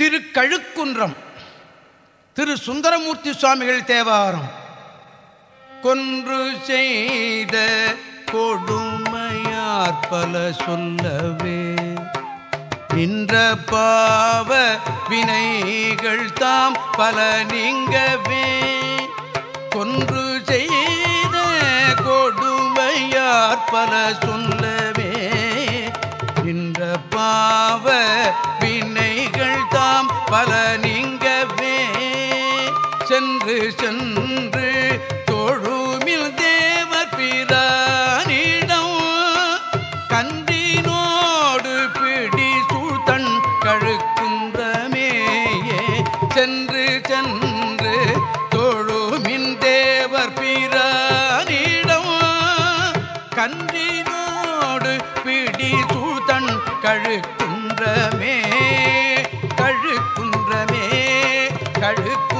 திரு கழுக்குன்றம் திரு சுந்தரமூர்த்தி சுவாமிகள் தேவாரம். கொன்று செய்த கொடுமையார் பல சொல்லவே. நின்ற பாவ வினைகள் தாம் பல நீங்கவே. கொன்று செய்த கொடுமையார் பல சொல்லவே. நின்ற பாவ வினை சென்று சென்று தொழுமில் தேவர் பிரானிடம் கந்தினோடு பிடி சூழ்த்தன் கழுக்குந்தமேயே. சென்று சென்று தொழுமின் தேவர் பிரானிடம் கன்றினோடு பிடி சூழ்த்தன் கழுக்குன்றமே கழுக்குன்றமே கழுக்கு